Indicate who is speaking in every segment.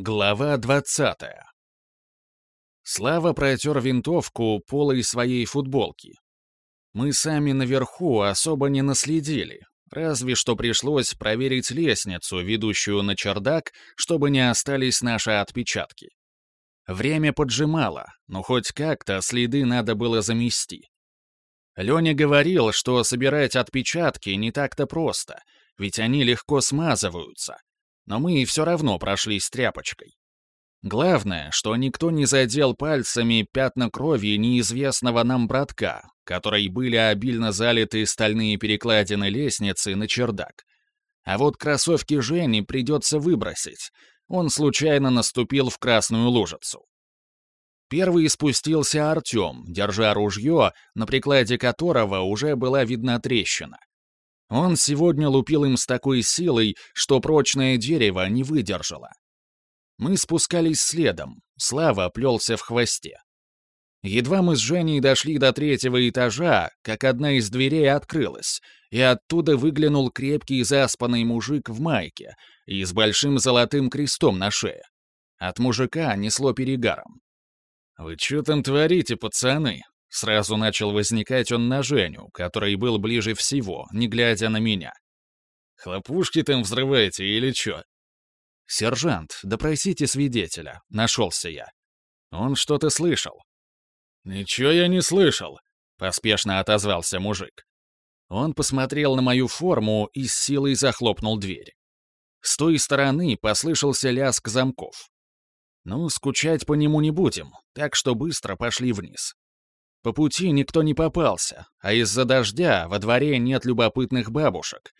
Speaker 1: Глава 20 Слава протер винтовку полой своей футболки. Мы сами наверху особо не наследили, разве что пришлось проверить лестницу, ведущую на чердак, чтобы не остались наши отпечатки. Время поджимало, но хоть как-то следы надо было замести. Леня говорил, что собирать отпечатки не так-то просто, ведь они легко смазываются, но мы все равно прошлись тряпочкой. Главное, что никто не задел пальцами пятна крови неизвестного нам братка, которой были обильно залиты стальные перекладины лестницы на чердак. А вот кроссовки Жени придется выбросить. Он случайно наступил в красную лужицу. Первый спустился Артем, держа ружье, на прикладе которого уже была видна трещина. Он сегодня лупил им с такой силой, что прочное дерево не выдержало. Мы спускались следом, Слава плелся в хвосте. Едва мы с Женей дошли до третьего этажа, как одна из дверей открылась, и оттуда выглянул крепкий заспанный мужик в майке и с большим золотым крестом на шее. От мужика несло перегаром. «Вы что там творите, пацаны?» Сразу начал возникать он на Женю, который был ближе всего, не глядя на меня. «Хлопушки там взрываете или чё?» «Сержант, допросите свидетеля», — нашелся я. «Он что-то слышал». «Ничего я не слышал», — поспешно отозвался мужик. Он посмотрел на мою форму и с силой захлопнул дверь. С той стороны послышался лязг замков. Ну, скучать по нему не будем, так что быстро пошли вниз. По пути никто не попался, а из-за дождя во дворе нет любопытных бабушек.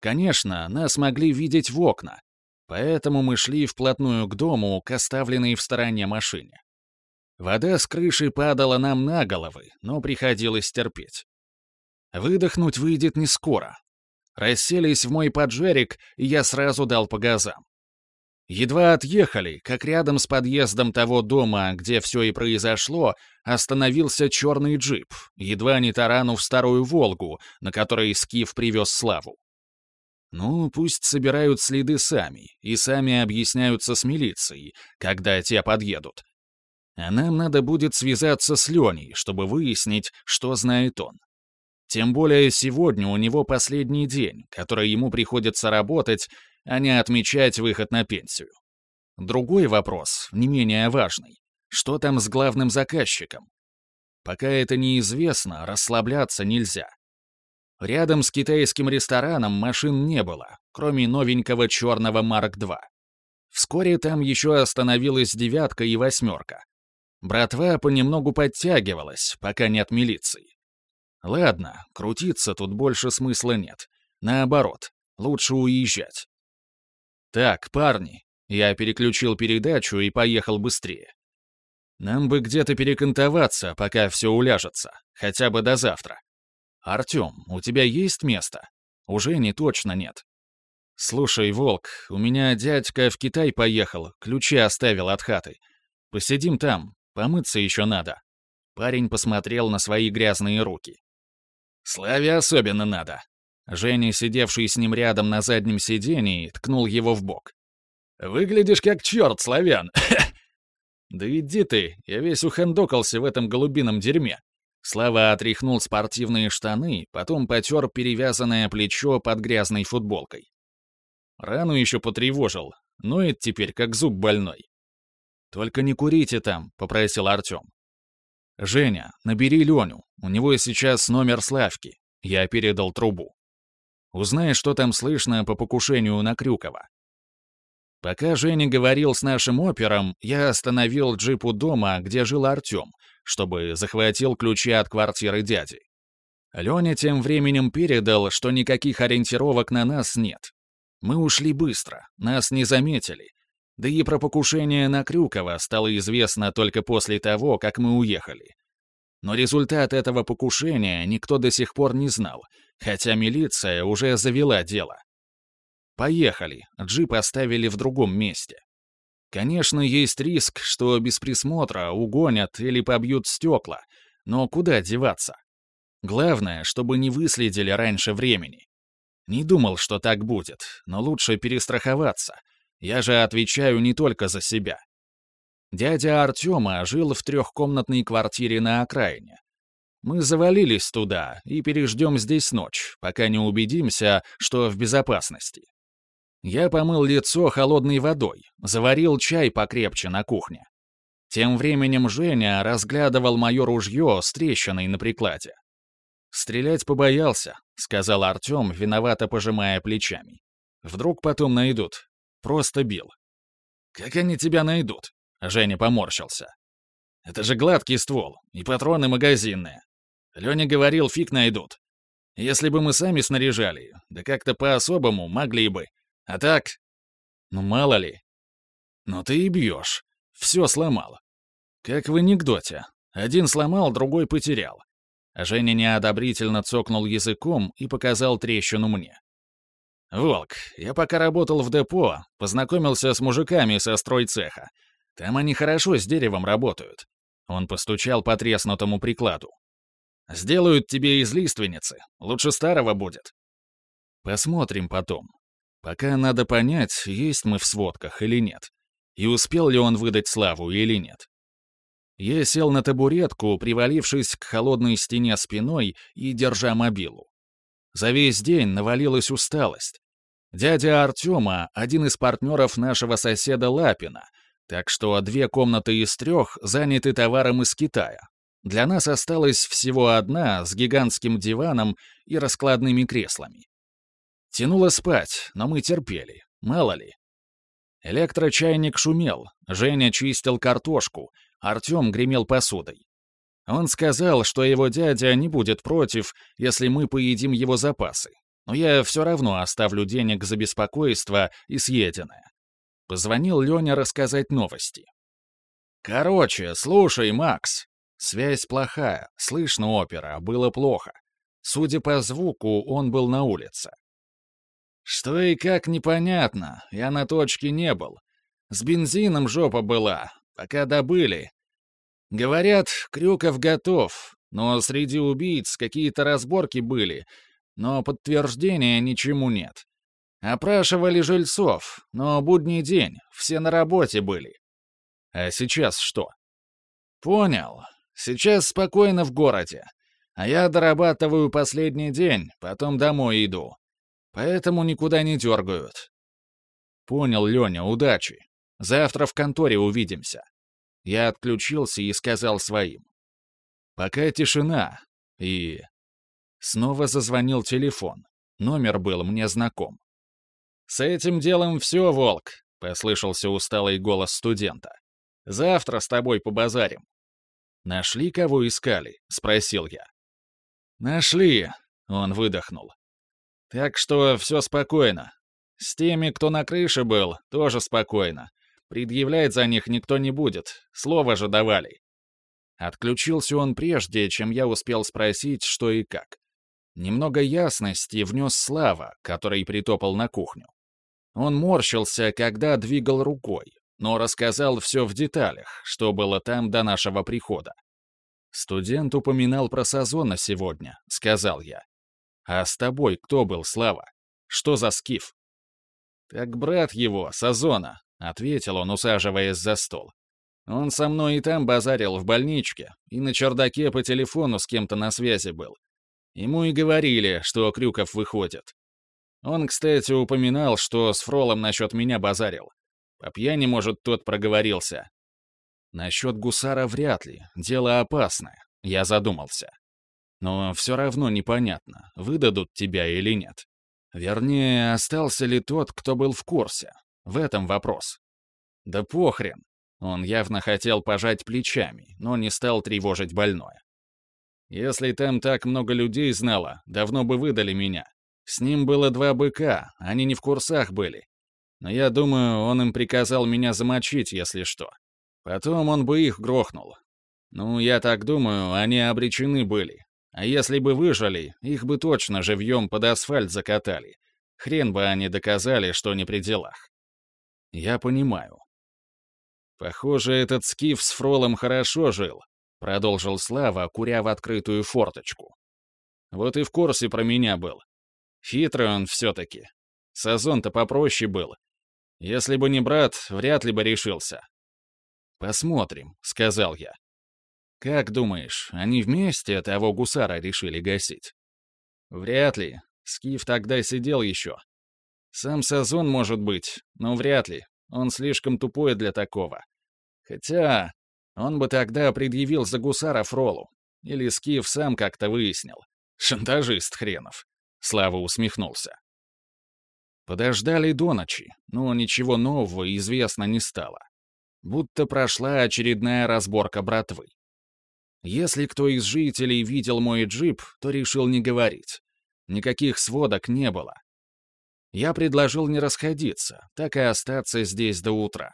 Speaker 1: Конечно, нас могли видеть в окна, поэтому мы шли вплотную к дому, к оставленной в стороне машине. Вода с крыши падала нам на головы, но приходилось терпеть. Выдохнуть выйдет не скоро. Расселись в мой поджерик, и я сразу дал по газам. Едва отъехали, как рядом с подъездом того дома, где все и произошло, остановился черный джип, едва не таранув старую «Волгу», на которой Скиф привез Славу. Ну, пусть собирают следы сами и сами объясняются с милицией, когда те подъедут. А нам надо будет связаться с Леней, чтобы выяснить, что знает он. Тем более сегодня у него последний день, который ему приходится работать, а не отмечать выход на пенсию. Другой вопрос, не менее важный. Что там с главным заказчиком? Пока это неизвестно, расслабляться нельзя. Рядом с китайским рестораном машин не было, кроме новенького черного Марк-2. Вскоре там еще остановилась девятка и восьмерка. Братва понемногу подтягивалась, пока нет милиции. Ладно, крутиться тут больше смысла нет. Наоборот, лучше уезжать. «Так, парни», — я переключил передачу и поехал быстрее. «Нам бы где-то перекантоваться, пока все уляжется, хотя бы до завтра. Артем, у тебя есть место? Уже не точно нет. Слушай, Волк, у меня дядька в Китай поехал, ключи оставил от хаты. Посидим там, помыться еще надо». Парень посмотрел на свои грязные руки. «Славе особенно надо», Женя, сидевший с ним рядом на заднем сидении, ткнул его в бок. «Выглядишь как черт, славян!» «Да иди ты, я весь ухандокался в этом голубином дерьме!» Слава отряхнул спортивные штаны, потом потер перевязанное плечо под грязной футболкой. Рану еще потревожил, ноет теперь как зуб больной. «Только не курите там», — попросил Артем. «Женя, набери Леню, у него сейчас номер Славки». Я передал трубу. Узнай, что там слышно по покушению на Крюкова. Пока Женя говорил с нашим опером, я остановил джип у дома, где жил Артем, чтобы захватил ключи от квартиры дяди. Леня тем временем передал, что никаких ориентировок на нас нет. Мы ушли быстро, нас не заметили. Да и про покушение на Крюкова стало известно только после того, как мы уехали. Но результат этого покушения никто до сих пор не знал, хотя милиция уже завела дело. Поехали, джип оставили в другом месте. Конечно, есть риск, что без присмотра угонят или побьют стекла, но куда деваться? Главное, чтобы не выследили раньше времени. Не думал, что так будет, но лучше перестраховаться. Я же отвечаю не только за себя. Дядя Артема жил в трехкомнатной квартире на окраине. Мы завалились туда и переждем здесь ночь, пока не убедимся, что в безопасности. Я помыл лицо холодной водой, заварил чай покрепче на кухне. Тем временем Женя разглядывал мое ружье с трещиной на прикладе. «Стрелять побоялся», — сказал Артем, виновато пожимая плечами. «Вдруг потом найдут. Просто бил». «Как они тебя найдут?» — Женя поморщился. «Это же гладкий ствол, и патроны магазинные. Леня говорил, фиг найдут. Если бы мы сами снаряжали, да как-то по-особому могли бы. А так... Ну, мало ли. Ну ты и бьешь. Все сломал. Как в анекдоте. Один сломал, другой потерял. Женя неодобрительно цокнул языком и показал трещину мне. «Волк, я пока работал в депо, познакомился с мужиками со стройцеха. Там они хорошо с деревом работают». Он постучал по треснутому прикладу. «Сделают тебе из лиственницы. Лучше старого будет». «Посмотрим потом. Пока надо понять, есть мы в сводках или нет. И успел ли он выдать славу или нет. Я сел на табуретку, привалившись к холодной стене спиной и держа мобилу. За весь день навалилась усталость. Дядя Артема — один из партнеров нашего соседа Лапина, так что две комнаты из трех заняты товаром из Китая. Для нас осталась всего одна с гигантским диваном и раскладными креслами. Тянуло спать, но мы терпели, мало ли. Электрочайник шумел, Женя чистил картошку, Артем гремел посудой. Он сказал, что его дядя не будет против, если мы поедим его запасы. Но я все равно оставлю денег за беспокойство и съеденное. Позвонил Леня рассказать новости. «Короче, слушай, Макс. Связь плохая, слышно опера, было плохо. Судя по звуку, он был на улице. Что и как непонятно, я на точке не был. С бензином жопа была, пока добыли. Говорят, Крюков готов, но среди убийц какие-то разборки были, но подтверждения ничему нет. Опрашивали жильцов, но будний день, все на работе были. А сейчас что? Понял. Сейчас спокойно в городе. А я дорабатываю последний день, потом домой иду. Поэтому никуда не дергают. Понял, Леня, удачи. Завтра в конторе увидимся. Я отключился и сказал своим. Пока тишина. И... Снова зазвонил телефон. Номер был мне знаком. «С этим делом все, Волк», — послышался усталый голос студента. «Завтра с тобой побазарим». «Нашли, кого искали?» — спросил я. «Нашли», — он выдохнул. Так что все спокойно. С теми, кто на крыше был, тоже спокойно. Предъявлять за них никто не будет, слово же давали. Отключился он прежде, чем я успел спросить, что и как. Немного ясности внес Слава, который притопал на кухню. Он морщился, когда двигал рукой, но рассказал все в деталях, что было там до нашего прихода. «Студент упоминал про Сазона сегодня», — сказал я. А с тобой кто был, Слава? Что за скиф?» «Так брат его, Сазона», — ответил он, усаживаясь за стол. «Он со мной и там базарил в больничке, и на чердаке по телефону с кем-то на связи был. Ему и говорили, что Крюков выходит. Он, кстати, упоминал, что с Фролом насчет меня базарил. По пьяни, может, тот проговорился. Насчет гусара вряд ли, дело опасное, я задумался. Но все равно непонятно, выдадут тебя или нет. Вернее, остался ли тот, кто был в курсе. В этом вопрос. Да похрен. Он явно хотел пожать плечами, но не стал тревожить больное. Если там так много людей знало, давно бы выдали меня. С ним было два быка, они не в курсах были. Но я думаю, он им приказал меня замочить, если что. Потом он бы их грохнул. Ну, я так думаю, они обречены были, а если бы выжили, их бы точно живьем под асфальт закатали. Хрен бы они доказали, что не при делах. Я понимаю. Похоже, этот скиф с Фролом хорошо жил, продолжил Слава, куря в открытую форточку. Вот и в курсе про меня был. Хитрый он все-таки. Сазон-то попроще был. Если бы не брат, вряд ли бы решился. «Посмотрим», — сказал я. «Как думаешь, они вместе того гусара решили гасить?» «Вряд ли. Скиф тогда сидел еще. Сам Сазон, может быть, но вряд ли. Он слишком тупой для такого. Хотя он бы тогда предъявил за гусара Фролу. Или Скиф сам как-то выяснил. Шантажист хренов. Слава усмехнулся. Подождали до ночи, но ничего нового известно не стало. Будто прошла очередная разборка братвы. Если кто из жителей видел мой джип, то решил не говорить. Никаких сводок не было. Я предложил не расходиться, так и остаться здесь до утра.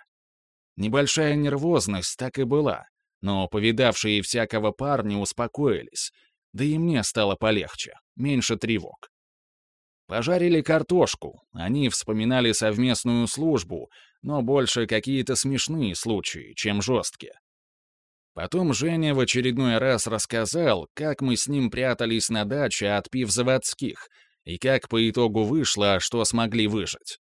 Speaker 1: Небольшая нервозность так и была, но повидавшие всякого парни успокоились, да и мне стало полегче, меньше тревог. Пожарили картошку, они вспоминали совместную службу, но больше какие-то смешные случаи, чем жесткие. Потом Женя в очередной раз рассказал, как мы с ним прятались на даче от пив заводских, и как по итогу вышло, что смогли выжить.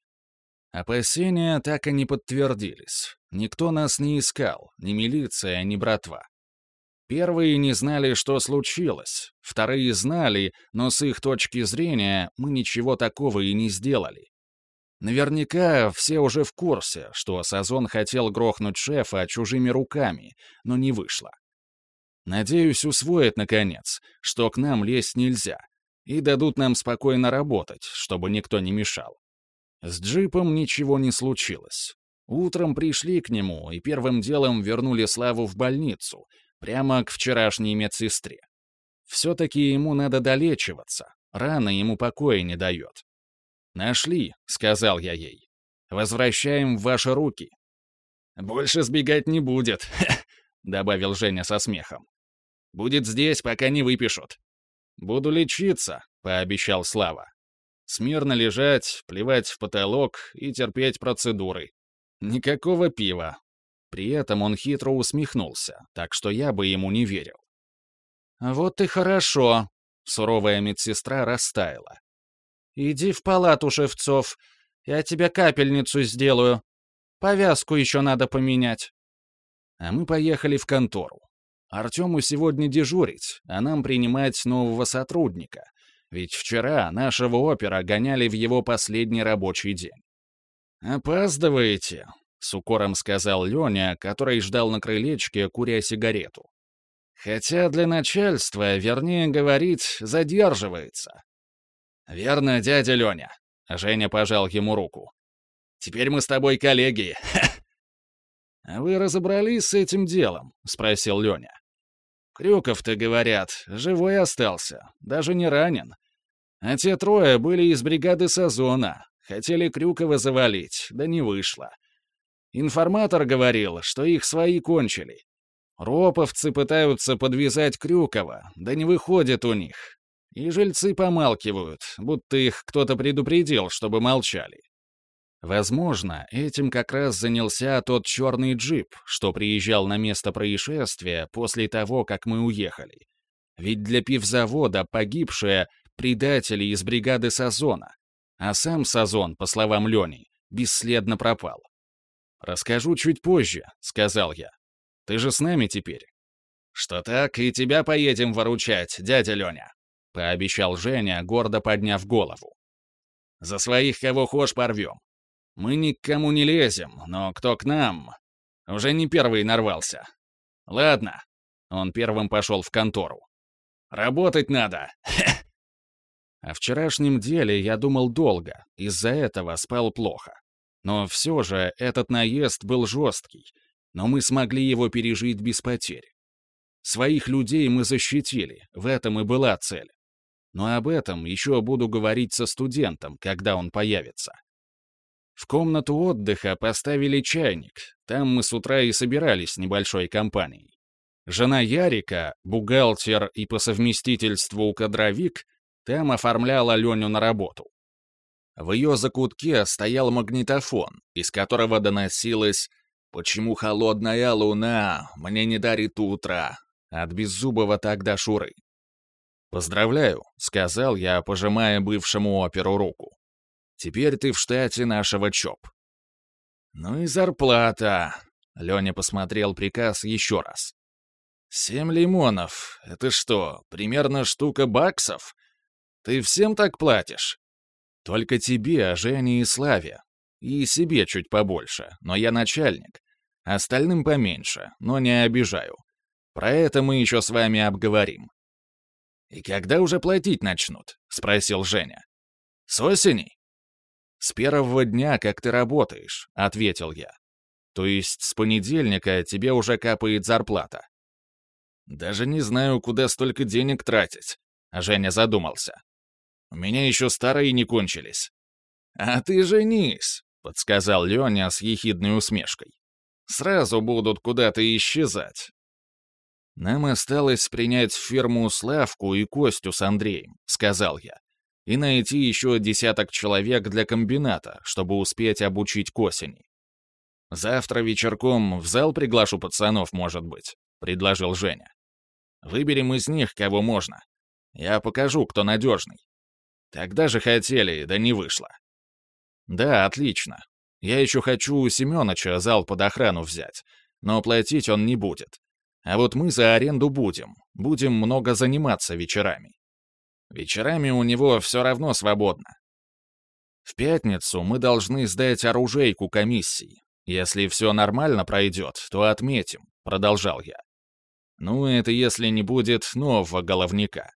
Speaker 1: Опасения так и не подтвердились. Никто нас не искал, ни милиция, ни братва. Первые не знали, что случилось, вторые знали, но с их точки зрения мы ничего такого и не сделали. Наверняка все уже в курсе, что Сазон хотел грохнуть шефа чужими руками, но не вышло. Надеюсь, усвоят, наконец, что к нам лезть нельзя, и дадут нам спокойно работать, чтобы никто не мешал. С джипом ничего не случилось. Утром пришли к нему и первым делом вернули Славу в больницу, прямо к вчерашней медсестре. Все-таки ему надо долечиваться, рана ему покоя не дает. «Нашли», — сказал я ей. «Возвращаем в ваши руки». «Больше сбегать не будет», — добавил Женя со смехом. «Будет здесь, пока не выпишут». «Буду лечиться», — пообещал Слава. Смирно лежать, плевать в потолок и терпеть процедуры. Никакого пива. При этом он хитро усмехнулся, так что я бы ему не верил. «Вот и хорошо», — суровая медсестра растаяла. «Иди в палату, Шевцов, я тебе капельницу сделаю. Повязку еще надо поменять». А мы поехали в контору. Артему сегодня дежурить, а нам принимать нового сотрудника, ведь вчера нашего опера гоняли в его последний рабочий день. «Опаздываете», — с укором сказал Леня, который ждал на крылечке, куря сигарету. «Хотя для начальства, вернее говорить, задерживается». «Верно, дядя Леня», — Женя пожал ему руку. «Теперь мы с тобой коллеги». «А вы разобрались с этим делом?» — спросил Леня. «Крюков-то, говорят, живой остался, даже не ранен. А те трое были из бригады Сазона. Хотели Крюкова завалить, да не вышло. Информатор говорил, что их свои кончили. Роповцы пытаются подвязать Крюкова, да не выходит у них. И жильцы помалкивают, будто их кто-то предупредил, чтобы молчали. Возможно, этим как раз занялся тот черный джип, что приезжал на место происшествия после того, как мы уехали. Ведь для пивзавода погибшая предатели из бригады Сазона. А сам Сазон, по словам Лени, бесследно пропал. «Расскажу чуть позже», — сказал я. «Ты же с нами теперь». «Что так, и тебя поедем выручать, дядя Леня», — пообещал Женя, гордо подняв голову. «За своих кого хошь порвем. Мы ни к кому не лезем, но кто к нам? Уже не первый нарвался. Ладно». Он первым пошел в контору. «Работать надо. О вчерашнем деле я думал долго, из-за этого спал плохо. Но все же этот наезд был жесткий, но мы смогли его пережить без потерь. Своих людей мы защитили, в этом и была цель. Но об этом еще буду говорить со студентом, когда он появится. В комнату отдыха поставили чайник, там мы с утра и собирались небольшой компанией. Жена Ярика, бухгалтер и по совместительству кадровик, там оформляла Леню на работу. В ее закутке стоял магнитофон, из которого доносилось «Почему холодная луна мне не дарит утра?» от беззубого тогда Шуры. «Поздравляю», — сказал я, пожимая бывшему оперу руку. «Теперь ты в штате нашего ЧОП». «Ну и зарплата!» — Леня посмотрел приказ еще раз. «Семь лимонов. Это что, примерно штука баксов? Ты всем так платишь?» «Только тебе, Жене и Славе. И себе чуть побольше, но я начальник. Остальным поменьше, но не обижаю. Про это мы еще с вами обговорим. «И когда уже платить начнут?» — спросил Женя. «С осени?» «С первого дня, как ты работаешь», — ответил я. «То есть с понедельника тебе уже капает зарплата». «Даже не знаю, куда столько денег тратить», — Женя задумался. «У меня еще старые не кончились». «А ты женись», — подсказал Леня с ехидной усмешкой. «Сразу будут куда-то исчезать, «Нам осталось принять в фирму Славку и Костю с Андреем», — сказал я, «и найти еще десяток человек для комбината, чтобы успеть обучить к осени. Завтра вечерком в зал приглашу пацанов, может быть», — предложил Женя. «Выберем из них, кого можно. Я покажу, кто надежный. Тогда же хотели, да не вышло». «Да, отлично. Я еще хочу у Семеновича зал под охрану взять, но платить он не будет. А вот мы за аренду будем. Будем много заниматься вечерами. Вечерами у него все равно свободно. В пятницу мы должны сдать оружейку комиссии. Если все нормально пройдет, то отметим, продолжал я. Ну, это если не будет нового головника.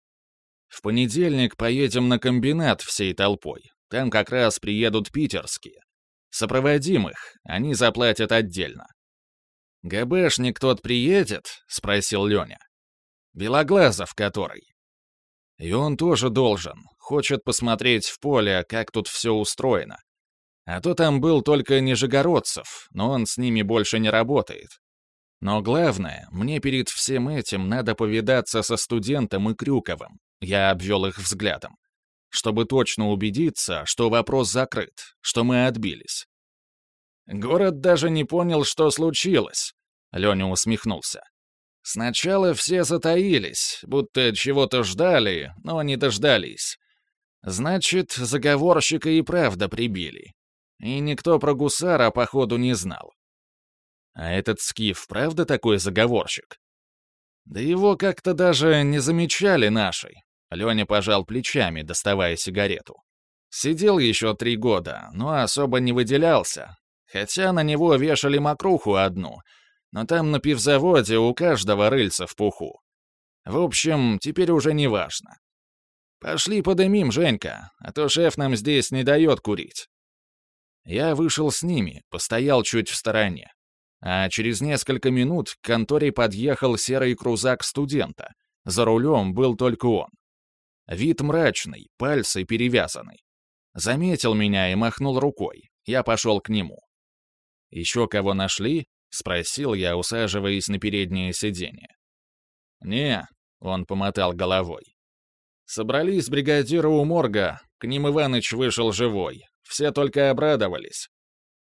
Speaker 1: В понедельник поедем на комбинат всей толпой. Там как раз приедут питерские. Сопроводим их, они заплатят отдельно. «ГБшник тот приедет?» — спросил Леня. «Белоглазов который». «И он тоже должен. Хочет посмотреть в поле, как тут все устроено. А то там был только Нижегородцев, но он с ними больше не работает. Но главное, мне перед всем этим надо повидаться со студентом и Крюковым. Я обвел их взглядом. Чтобы точно убедиться, что вопрос закрыт, что мы отбились. Город даже не понял, что случилось. Леня усмехнулся. Сначала все затаились, будто чего-то ждали, но не дождались. Значит, заговорщика и правда прибили. И никто про гусара, походу, не знал. А этот скиф правда такой заговорщик? Да его как-то даже не замечали наши. Леня пожал плечами, доставая сигарету. Сидел еще три года, но особо не выделялся. Хотя на него вешали мокруху одну — но там на пивзаводе у каждого рыльца в пуху. В общем, теперь уже не важно. Пошли подымим, Женька, а то шеф нам здесь не дает курить. Я вышел с ними, постоял чуть в стороне. А через несколько минут к конторе подъехал серый крузак студента. За рулем был только он. Вид мрачный, пальцы перевязаны. Заметил меня и махнул рукой. Я пошел к нему. Еще кого нашли? — спросил я, усаживаясь на переднее сиденье. «Не», — он помотал головой. «Собрались бригадиры у морга, к ним Иваныч вышел живой, все только обрадовались.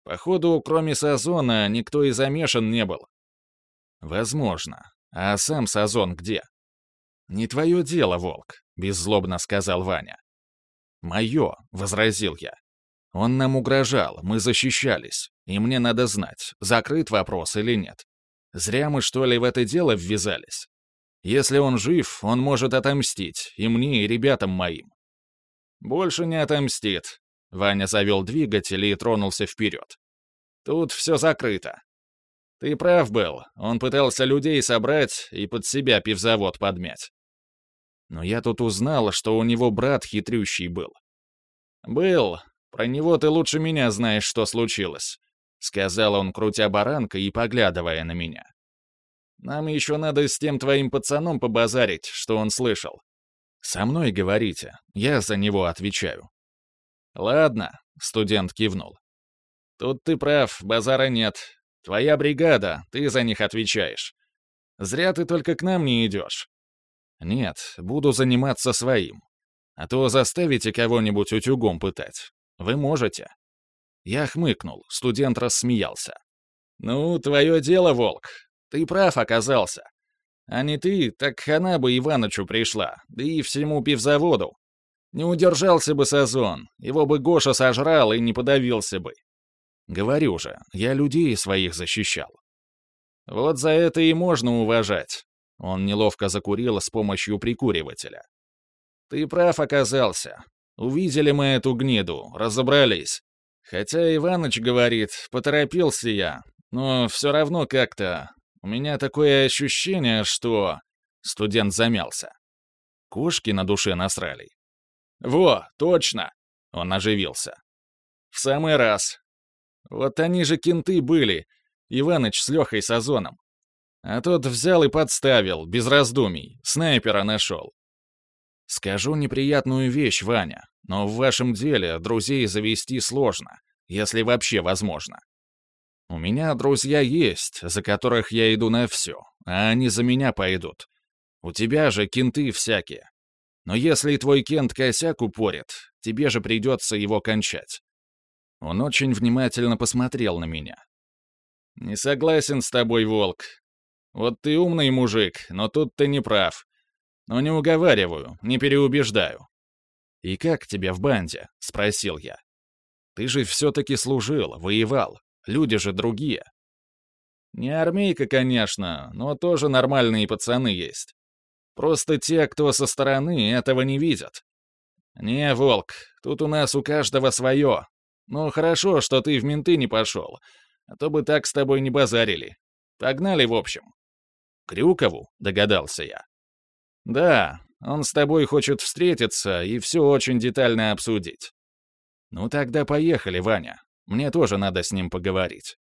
Speaker 1: Походу, кроме Сазона, никто и замешан не был». «Возможно. А сам Сазон где?» «Не твое дело, Волк», — беззлобно сказал Ваня. «Мое», — возразил я. «Он нам угрожал, мы защищались. И мне надо знать, закрыт вопрос или нет. Зря мы, что ли, в это дело ввязались. Если он жив, он может отомстить, и мне, и ребятам моим. Больше не отомстит. Ваня завел двигатель и тронулся вперед. Тут все закрыто. Ты прав был, он пытался людей собрать и под себя пивзавод подмять. Но я тут узнал, что у него брат хитрющий был. Был. Про него ты лучше меня знаешь, что случилось. — сказал он, крутя баранка и поглядывая на меня. «Нам еще надо с тем твоим пацаном побазарить, что он слышал. Со мной говорите, я за него отвечаю». «Ладно», — студент кивнул. «Тут ты прав, базара нет. Твоя бригада, ты за них отвечаешь. Зря ты только к нам не идешь». «Нет, буду заниматься своим. А то заставите кого-нибудь утюгом пытать. Вы можете». Я хмыкнул, студент рассмеялся. «Ну, твое дело, Волк. Ты прав оказался. А не ты, так хана бы Иванычу пришла, да и всему пивзаводу. Не удержался бы Сазон, его бы Гоша сожрал и не подавился бы. Говорю же, я людей своих защищал. Вот за это и можно уважать. Он неловко закурил с помощью прикуривателя. Ты прав оказался. Увидели мы эту гниду, разобрались. Хотя Иваныч говорит, поторопился я, но все равно как-то... У меня такое ощущение, что... Студент замялся. Кошки на душе насрали. «Во, точно!» — он оживился. «В самый раз. Вот они же кенты были, Иваныч с Лехой Сазоном. А тот взял и подставил, без раздумий, снайпера нашел. Скажу неприятную вещь, Ваня, но в вашем деле друзей завести сложно, если вообще возможно. У меня друзья есть, за которых я иду на все, а они за меня пойдут. У тебя же кенты всякие. Но если твой кент косяк упорит, тебе же придется его кончать. Он очень внимательно посмотрел на меня. «Не согласен с тобой, Волк. Вот ты умный мужик, но тут ты не прав. Но не уговариваю, не переубеждаю». «И как тебе в банде?» — спросил я. «Ты же все-таки служил, воевал. Люди же другие». «Не армейка, конечно, но тоже нормальные пацаны есть. Просто те, кто со стороны, этого не видят. Не, Волк, тут у нас у каждого свое. Ну, хорошо, что ты в менты не пошел, а то бы так с тобой не базарили. Погнали, в общем. Крюкову, догадался я. Да, он с тобой хочет встретиться и все очень детально обсудить. Ну тогда поехали, Ваня. Мне тоже надо с ним поговорить.